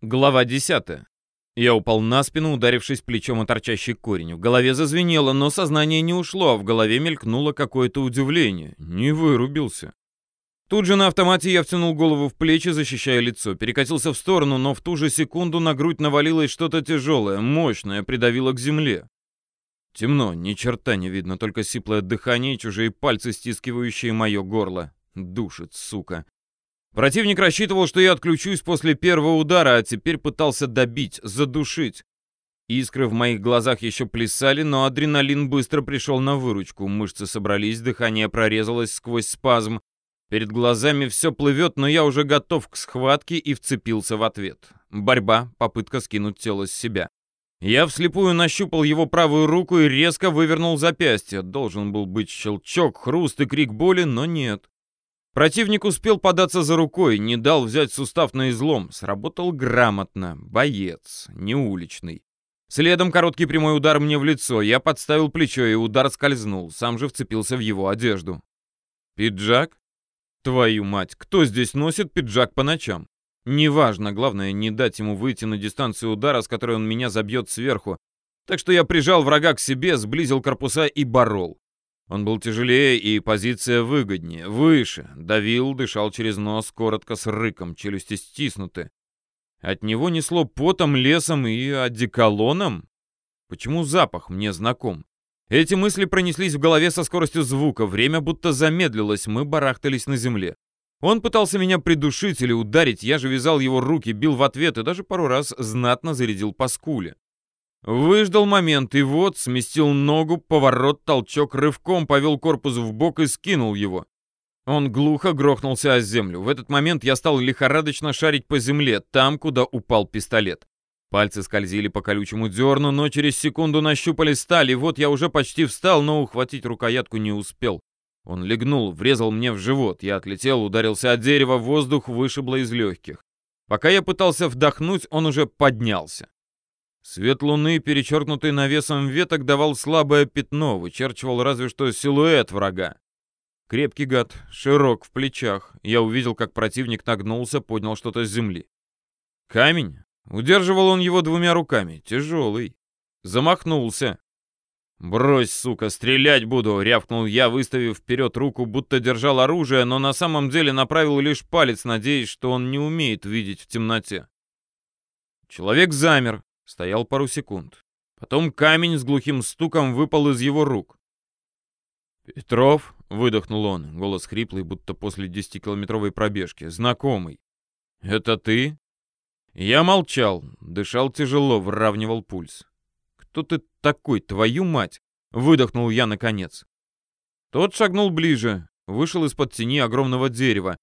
Глава 10. Я упал на спину, ударившись плечом о торчащий корень. В голове зазвенело, но сознание не ушло, а в голове мелькнуло какое-то удивление. Не вырубился. Тут же на автомате я втянул голову в плечи, защищая лицо. Перекатился в сторону, но в ту же секунду на грудь навалилось что-то тяжелое, мощное, придавило к земле. Темно, ни черта не видно, только сиплое дыхание и чужие пальцы, стискивающие мое горло. Душит, сука. Противник рассчитывал, что я отключусь после первого удара, а теперь пытался добить, задушить. Искры в моих глазах еще плясали, но адреналин быстро пришел на выручку. Мышцы собрались, дыхание прорезалось сквозь спазм. Перед глазами все плывет, но я уже готов к схватке и вцепился в ответ. Борьба, попытка скинуть тело с себя. Я вслепую нащупал его правую руку и резко вывернул запястье. Должен был быть щелчок, хруст и крик боли, но нет. Противник успел податься за рукой, не дал взять сустав на излом. Сработал грамотно. Боец, не уличный. Следом короткий прямой удар мне в лицо. Я подставил плечо, и удар скользнул. Сам же вцепился в его одежду. Пиджак? Твою мать, кто здесь носит пиджак по ночам? Неважно, главное не дать ему выйти на дистанцию удара, с которой он меня забьет сверху. Так что я прижал врага к себе, сблизил корпуса и борол. Он был тяжелее и позиция выгоднее, выше. Давил, дышал через нос, коротко с рыком, челюсти стиснуты. От него несло потом, лесом и одеколоном. Почему запах мне знаком? Эти мысли пронеслись в голове со скоростью звука. Время будто замедлилось, мы барахтались на земле. Он пытался меня придушить или ударить, я же вязал его руки, бил в ответ и даже пару раз знатно зарядил по скуле. Выждал момент и вот сместил ногу, поворот, толчок, рывком повел корпус в бок и скинул его. Он глухо грохнулся о землю. В этот момент я стал лихорадочно шарить по земле, там, куда упал пистолет. Пальцы скользили по колючему дерну, но через секунду нащупали сталь, и вот я уже почти встал, но ухватить рукоятку не успел. Он легнул, врезал мне в живот. Я отлетел, ударился от дерева, воздух вышибло из легких. Пока я пытался вдохнуть, он уже поднялся. Свет луны, перечеркнутый навесом веток, давал слабое пятно, вычерчивал разве что силуэт врага. Крепкий гад, широк в плечах. Я увидел, как противник нагнулся, поднял что-то с земли. Камень? Удерживал он его двумя руками. Тяжелый. Замахнулся. «Брось, сука, стрелять буду!» — рявкнул я, выставив вперед руку, будто держал оружие, но на самом деле направил лишь палец, надеясь, что он не умеет видеть в темноте. Человек замер, Стоял пару секунд. Потом камень с глухим стуком выпал из его рук. «Петров?» — выдохнул он, голос хриплый, будто после десятикилометровой пробежки. «Знакомый. Это ты?» Я молчал, дышал тяжело, выравнивал пульс. «Кто ты такой, твою мать?» — выдохнул я наконец. Тот шагнул ближе, вышел из-под тени огромного дерева.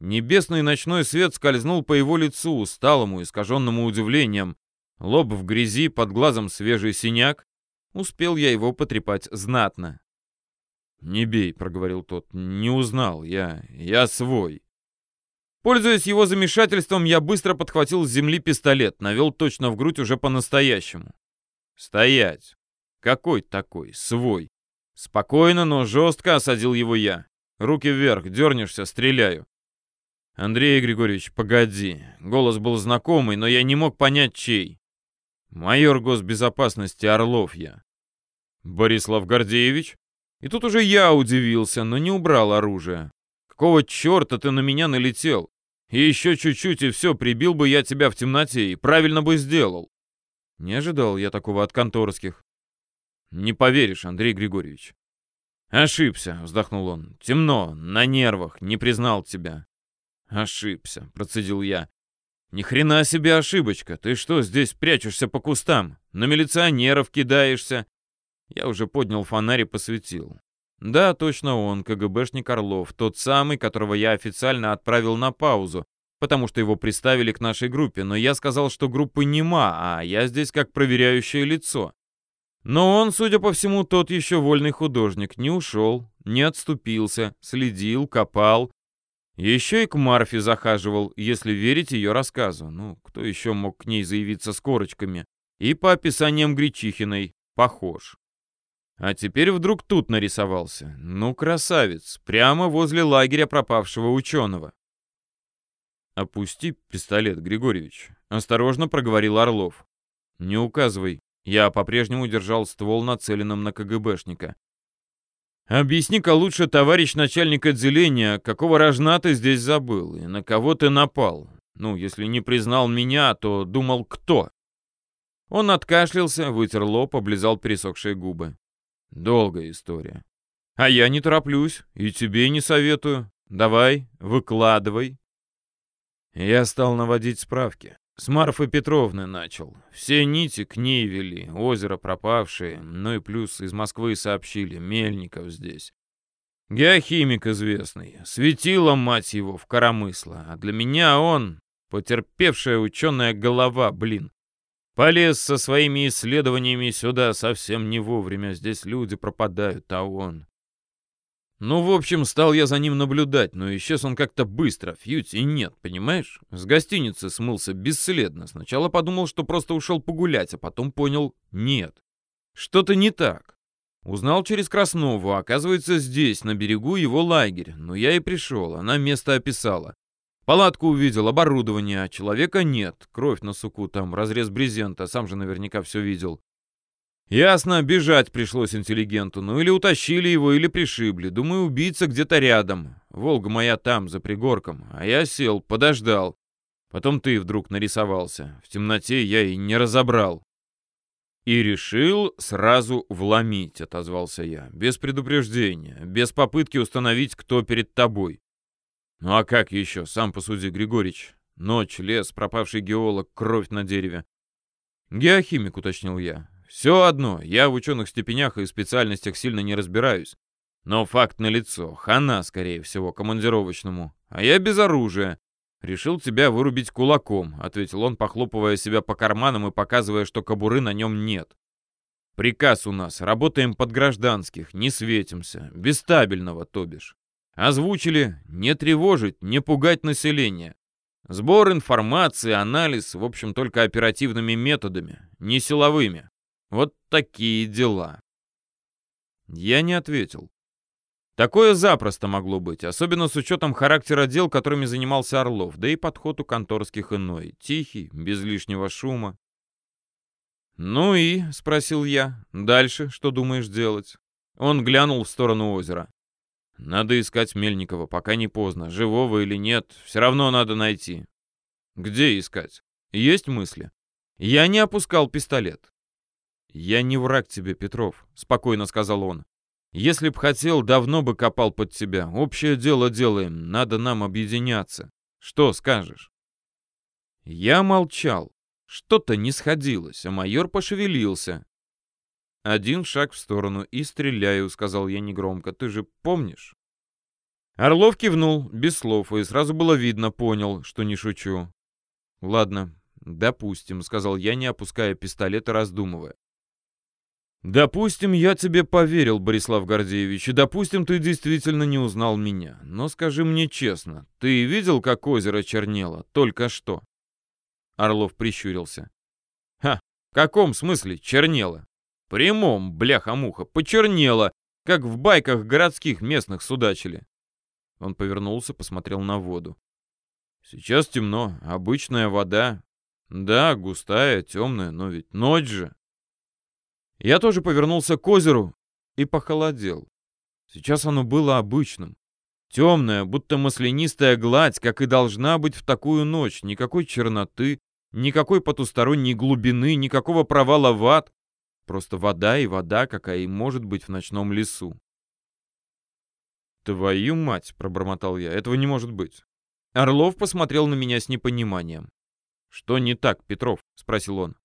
Небесный ночной свет скользнул по его лицу, усталому, искаженному удивлением. Лоб в грязи, под глазом свежий синяк. Успел я его потрепать знатно. «Не бей», — проговорил тот, — «не узнал. Я... я свой». Пользуясь его замешательством, я быстро подхватил с земли пистолет, навел точно в грудь уже по-настоящему. «Стоять!» «Какой такой? Свой!» Спокойно, но жестко осадил его я. Руки вверх, дернешься, стреляю. «Андрей Григорьевич, погоди». Голос был знакомый, но я не мог понять, чей. Майор госбезопасности Орлов я. Борислав Гордеевич? И тут уже я удивился, но не убрал оружие. Какого черта ты на меня налетел? И еще чуть-чуть, и все, прибил бы я тебя в темноте, и правильно бы сделал. Не ожидал я такого от конторских. Не поверишь, Андрей Григорьевич. Ошибся, вздохнул он. Темно, на нервах, не признал тебя. Ошибся, процедил я. Ни хрена себе ошибочка. Ты что, здесь прячешься по кустам? На милиционеров кидаешься? Я уже поднял фонарь и посветил. Да, точно он, КГБшник Орлов, тот самый, которого я официально отправил на паузу, потому что его приставили к нашей группе, но я сказал, что группы нема, а я здесь как проверяющее лицо. Но он, судя по всему, тот еще вольный художник, не ушел, не отступился, следил, копал, еще и к Марфе захаживал, если верить ее рассказу. Ну, кто еще мог к ней заявиться с корочками? И по описаниям Гречихиной похож. А теперь вдруг тут нарисовался. Ну, красавец, прямо возле лагеря пропавшего ученого. «Опусти пистолет, Григорьевич», — осторожно проговорил Орлов. «Не указывай». Я по-прежнему держал ствол нацеленным на КГБшника. «Объясни-ка лучше, товарищ начальник отделения, какого рожна ты здесь забыл и на кого ты напал? Ну, если не признал меня, то думал, кто?» Он откашлялся, вытер лоб, облизал пересохшие губы. «Долгая история. А я не тороплюсь и тебе не советую. Давай, выкладывай». Я стал наводить справки. С Марфы Петровны начал. Все нити к ней вели, озеро пропавшее, ну и плюс из Москвы сообщили, Мельников здесь. Геохимик известный, светила мать его в коромысло, а для меня он потерпевшая ученая голова, блин. Полез со своими исследованиями сюда совсем не вовремя, здесь люди пропадают, а он... Ну, в общем, стал я за ним наблюдать, но исчез он как-то быстро, фьють и нет, понимаешь? С гостиницы смылся бесследно. Сначала подумал, что просто ушел погулять, а потом понял — нет. Что-то не так. Узнал через Краснову, оказывается, здесь, на берегу, его лагерь. Но я и пришел, она место описала. Палатку увидел, оборудование, а человека нет. Кровь на суку там, разрез брезента, сам же наверняка все видел. Ясно, бежать пришлось интеллигенту. Ну или утащили его, или пришибли. Думаю, убийца где-то рядом. Волга моя там, за пригорком. А я сел, подождал. Потом ты вдруг нарисовался. В темноте я и не разобрал. «И решил сразу вломить», — отозвался я. «Без предупреждения, без попытки установить, кто перед тобой». «Ну а как еще? Сам посуди, Григорьевич. Ночь, лес, пропавший геолог, кровь на дереве». «Геохимик», — уточнил я. Все одно, я в ученых степенях и специальностях сильно не разбираюсь. Но факт налицо, хана, скорее всего, командировочному. А я без оружия. Решил тебя вырубить кулаком, ответил он, похлопывая себя по карманам и показывая, что кобуры на нем нет. Приказ у нас, работаем под гражданских, не светимся, без стабильного, то бишь. Озвучили не тревожить, не пугать население. Сбор информации, анализ, в общем, только оперативными методами, не силовыми. Вот такие дела. Я не ответил. Такое запросто могло быть, особенно с учетом характера дел, которыми занимался Орлов, да и подход у конторских иной. Тихий, без лишнего шума. «Ну и?» — спросил я. «Дальше что думаешь делать?» Он глянул в сторону озера. «Надо искать Мельникова, пока не поздно. Живого или нет, все равно надо найти». «Где искать? Есть мысли?» Я не опускал пистолет. «Я не враг тебе, Петров», — спокойно сказал он. «Если б хотел, давно бы копал под тебя. Общее дело делаем, надо нам объединяться. Что скажешь?» Я молчал. Что-то не сходилось, а майор пошевелился. «Один шаг в сторону и стреляю», — сказал я негромко. «Ты же помнишь?» Орлов кивнул, без слов, и сразу было видно, понял, что не шучу. «Ладно, допустим», — сказал я, не опуская пистолета, раздумывая. «Допустим, я тебе поверил, Борислав Гордеевич, и допустим, ты действительно не узнал меня. Но скажи мне честно, ты видел, как озеро чернело? Только что?» Орлов прищурился. «Ха, в каком смысле чернело?» «Прямом, бляха-муха, почернело, как в байках городских местных судачили». Он повернулся, посмотрел на воду. «Сейчас темно, обычная вода. Да, густая, темная, но ведь ночь же». Я тоже повернулся к озеру и похолодел. Сейчас оно было обычным. Темная, будто маслянистая гладь, как и должна быть в такую ночь. Никакой черноты, никакой потусторонней глубины, никакого провала в ад. Просто вода и вода, какая и может быть в ночном лесу. «Твою мать!» — пробормотал я. «Этого не может быть». Орлов посмотрел на меня с непониманием. «Что не так, Петров?» — спросил он.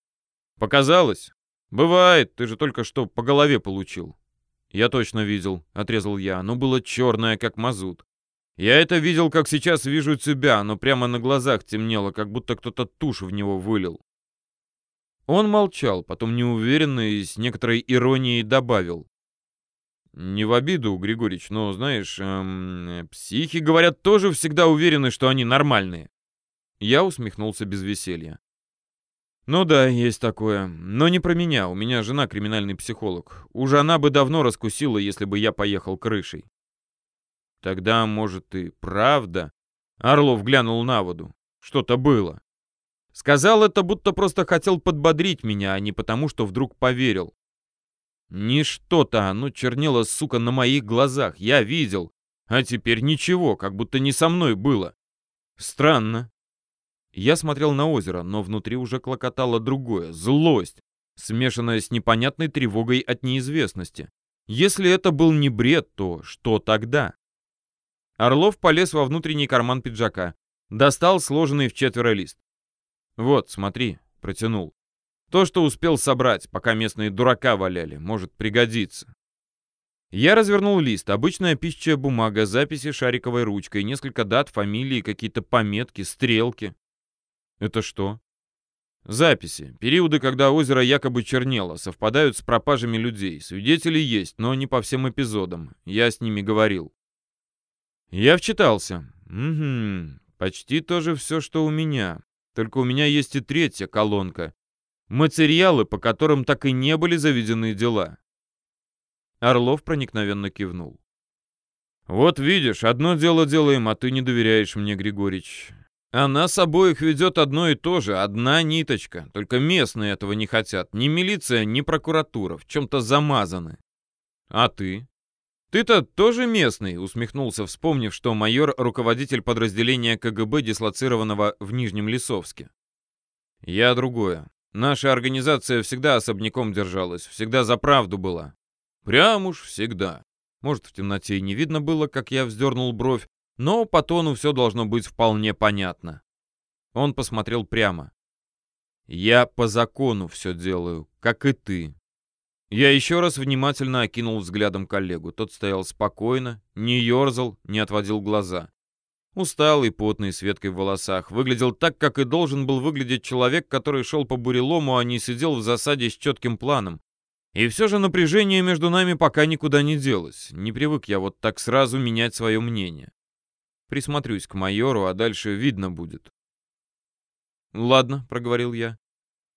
«Показалось. «Бывает, ты же только что по голове получил». «Я точно видел», — отрезал я. «Оно было черное, как мазут. Я это видел, как сейчас вижу тебя, но прямо на глазах темнело, как будто кто-то тушь в него вылил». Он молчал, потом неуверенно и с некоторой иронией добавил. «Не в обиду, Григорьевич, но, знаешь, эм, психи, говорят, тоже всегда уверены, что они нормальные». Я усмехнулся без веселья. «Ну да, есть такое. Но не про меня. У меня жена криминальный психолог. Уже она бы давно раскусила, если бы я поехал крышей». «Тогда, может, и правда?» Орлов глянул на воду. что-то было. Сказал это, будто просто хотел подбодрить меня, а не потому, что вдруг поверил. Не что-то, оно чернело, сука, на моих глазах. Я видел. А теперь ничего, как будто не со мной было. Странно. Я смотрел на озеро, но внутри уже клокотало другое — злость, смешанная с непонятной тревогой от неизвестности. Если это был не бред, то что тогда? Орлов полез во внутренний карман пиджака, достал сложенный в четверо лист. «Вот, смотри», — протянул. «То, что успел собрать, пока местные дурака валяли, может пригодиться». Я развернул лист. Обычная пищая бумага, записи шариковой ручкой, несколько дат, фамилии, какие-то пометки, стрелки. Это что? Записи. Периоды, когда озеро якобы чернело, совпадают с пропажами людей. Свидетели есть, но не по всем эпизодам. Я с ними говорил. Я вчитался. Угу. Почти то же все, что у меня. Только у меня есть и третья колонка. Материалы, по которым так и не были заведены дела. Орлов проникновенно кивнул. «Вот видишь, одно дело делаем, а ты не доверяешь мне, Григорич. А нас обоих ведет одно и то же, одна ниточка. Только местные этого не хотят. Ни милиция, ни прокуратура. В чем-то замазаны. А ты? Ты-то тоже местный, усмехнулся, вспомнив, что майор — руководитель подразделения КГБ, дислоцированного в Нижнем Лесовске. Я другое. Наша организация всегда особняком держалась, всегда за правду была. Прям уж всегда. Может, в темноте и не видно было, как я вздернул бровь, но по тону все должно быть вполне понятно. Он посмотрел прямо. «Я по закону все делаю, как и ты». Я еще раз внимательно окинул взглядом коллегу. Тот стоял спокойно, не ерзал, не отводил глаза. Усталый, потный, с веткой в волосах. Выглядел так, как и должен был выглядеть человек, который шел по бурелому, а не сидел в засаде с четким планом. И все же напряжение между нами пока никуда не делось. Не привык я вот так сразу менять свое мнение. Присмотрюсь к майору, а дальше видно будет. «Ладно», — проговорил я.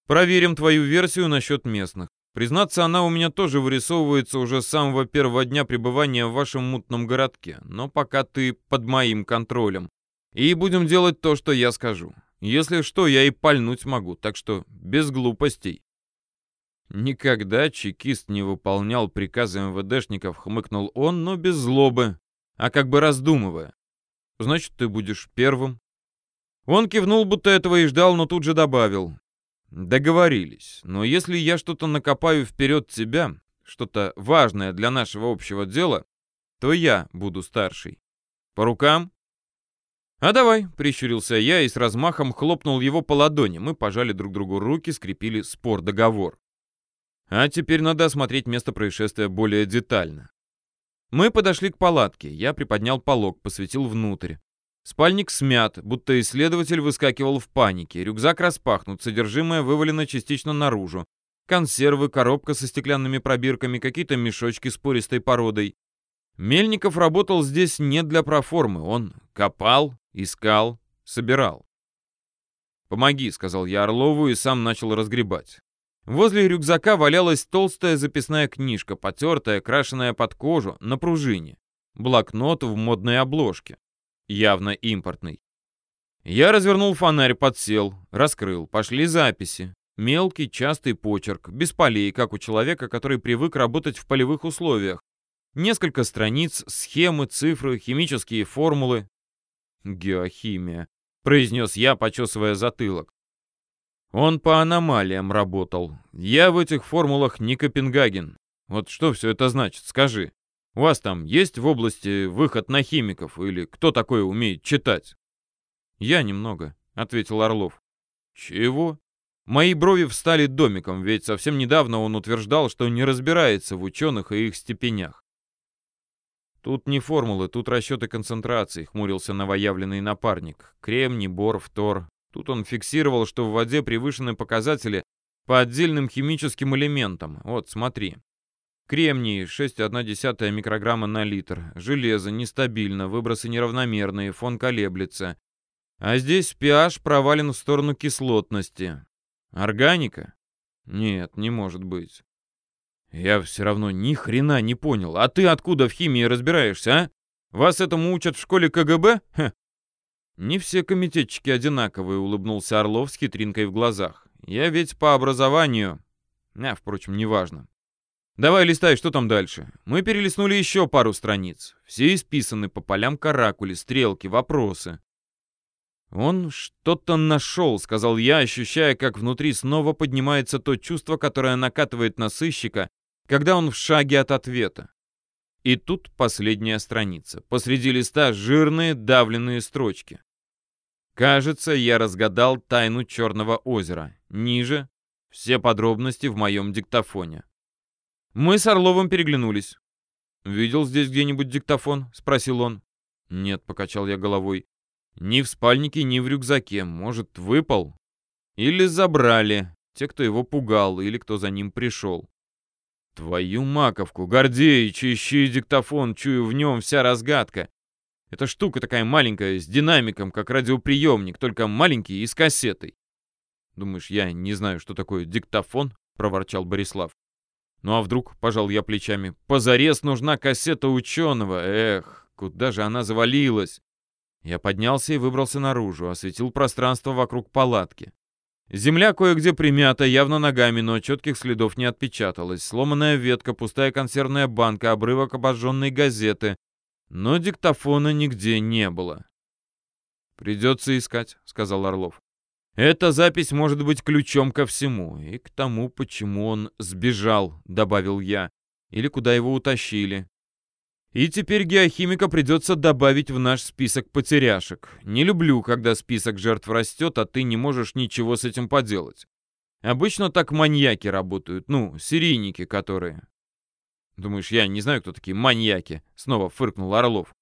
«Проверим твою версию насчет местных. Признаться, она у меня тоже вырисовывается уже с самого первого дня пребывания в вашем мутном городке, но пока ты под моим контролем. И будем делать то, что я скажу. Если что, я и пальнуть могу, так что без глупостей». Никогда чекист не выполнял приказы МВДшников, хмыкнул он, но без злобы, а как бы раздумывая. Значит, ты будешь первым. Он кивнул, будто этого и ждал, но тут же добавил. Договорились. Но если я что-то накопаю вперед тебя, что-то важное для нашего общего дела, то я буду старший. По рукам? А давай, прищурился я и с размахом хлопнул его по ладони. Мы пожали друг другу руки, скрепили спор-договор. А теперь надо осмотреть место происшествия более детально. Мы подошли к палатке. Я приподнял полог, посветил внутрь. Спальник смят, будто исследователь выскакивал в панике. Рюкзак распахнут, содержимое вывалено частично наружу. Консервы, коробка со стеклянными пробирками, какие-то мешочки с пористой породой. Мельников работал здесь не для проформы. Он копал, искал, собирал. «Помоги», — сказал я Орлову и сам начал разгребать. Возле рюкзака валялась толстая записная книжка, потертая, крашеная под кожу, на пружине. Блокнот в модной обложке. Явно импортный. Я развернул фонарь, подсел, раскрыл. Пошли записи. Мелкий, частый почерк, без полей, как у человека, который привык работать в полевых условиях. Несколько страниц, схемы, цифры, химические формулы. «Геохимия», — произнес я, почесывая затылок. Он по аномалиям работал. Я в этих формулах не Копенгаген. Вот что все это значит, скажи. У вас там есть в области выход на химиков или кто такое умеет читать? Я немного, ответил Орлов. Чего? Мои брови встали домиком, ведь совсем недавно он утверждал, что не разбирается в ученых и их степенях. Тут не формулы, тут расчеты концентрации, хмурился новоявленный напарник. Кремний, бор, фтор, Тут он фиксировал, что в воде превышены показатели по отдельным химическим элементам. Вот, смотри. Кремний 6,1 микрограмма на литр. Железо нестабильно, выбросы неравномерные, фон колеблется. А здесь pH провален в сторону кислотности. Органика? Нет, не может быть. Я все равно ни хрена не понял. А ты откуда в химии разбираешься, а? Вас этому учат в школе КГБ? Хе. «Не все комитетчики одинаковые», — улыбнулся Орлов с хитринкой в глазах. «Я ведь по образованию...» А, впрочем, неважно. «Давай листай, что там дальше?» Мы перелистнули еще пару страниц. Все исписаны по полям каракули, стрелки, вопросы. «Он что-то нашел», — сказал я, ощущая, как внутри снова поднимается то чувство, которое накатывает на сыщика, когда он в шаге от ответа. И тут последняя страница. Посреди листа жирные давленные строчки. Кажется, я разгадал тайну Черного озера. Ниже — все подробности в моем диктофоне. Мы с Орловым переглянулись. «Видел здесь где-нибудь диктофон?» — спросил он. «Нет», — покачал я головой. «Ни в спальнике, ни в рюкзаке. Может, выпал? Или забрали. Те, кто его пугал, или кто за ним пришел». «Твою маковку! Гордеич, ищи диктофон, чую в нем вся разгадка. Эта штука такая маленькая, с динамиком, как радиоприемник, только маленький и с кассетой». «Думаешь, я не знаю, что такое диктофон?» — проворчал Борислав. Ну а вдруг, пожал я плечами, позарез нужна кассета ученого. Эх, куда же она завалилась? Я поднялся и выбрался наружу, осветил пространство вокруг палатки. Земля кое-где примята, явно ногами, но четких следов не отпечаталось. Сломанная ветка, пустая консервная банка, обрывок обожженной газеты. Но диктофона нигде не было. «Придется искать», — сказал Орлов. Эта запись может быть ключом ко всему. И к тому, почему он сбежал, добавил я. Или куда его утащили. И теперь геохимика придется добавить в наш список потеряшек. Не люблю, когда список жертв растет, а ты не можешь ничего с этим поделать. Обычно так маньяки работают, ну, серийники которые. Думаешь, я не знаю, кто такие маньяки? Снова фыркнул Орлов.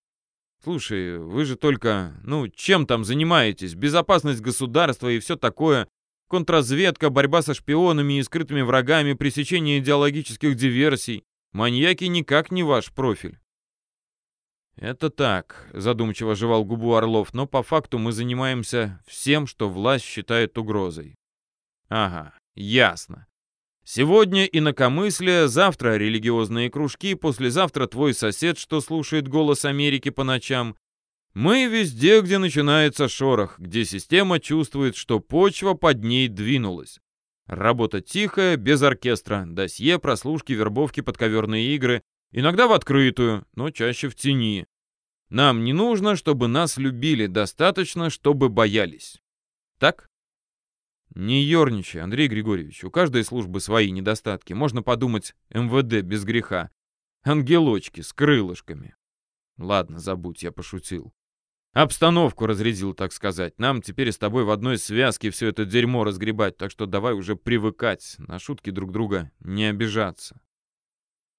Слушай, вы же только, ну, чем там занимаетесь? Безопасность государства и все такое. Контрразведка, борьба со шпионами и скрытыми врагами, пресечение идеологических диверсий. Маньяки никак не ваш профиль. «Это так», — задумчиво жевал губу Орлов, «но по факту мы занимаемся всем, что власть считает угрозой». «Ага, ясно. Сегодня инакомыслие, завтра религиозные кружки, послезавтра твой сосед, что слушает голос Америки по ночам. Мы везде, где начинается шорох, где система чувствует, что почва под ней двинулась. Работа тихая, без оркестра, досье, прослушки, вербовки, подковерные игры. Иногда в открытую, но чаще в тени. Нам не нужно, чтобы нас любили, достаточно, чтобы боялись. Так? Не ерничай, Андрей Григорьевич. У каждой службы свои недостатки. Можно подумать, МВД без греха. Ангелочки с крылышками. Ладно, забудь, я пошутил. Обстановку разрядил, так сказать. Нам теперь с тобой в одной связке все это дерьмо разгребать, так что давай уже привыкать, на шутки друг друга не обижаться.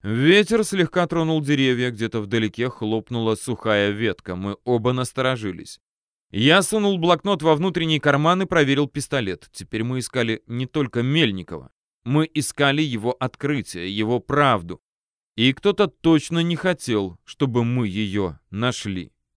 Ветер слегка тронул деревья, где-то вдалеке хлопнула сухая ветка. Мы оба насторожились. Я сунул блокнот во внутренний карман и проверил пистолет. Теперь мы искали не только Мельникова. Мы искали его открытие, его правду. И кто-то точно не хотел, чтобы мы ее нашли.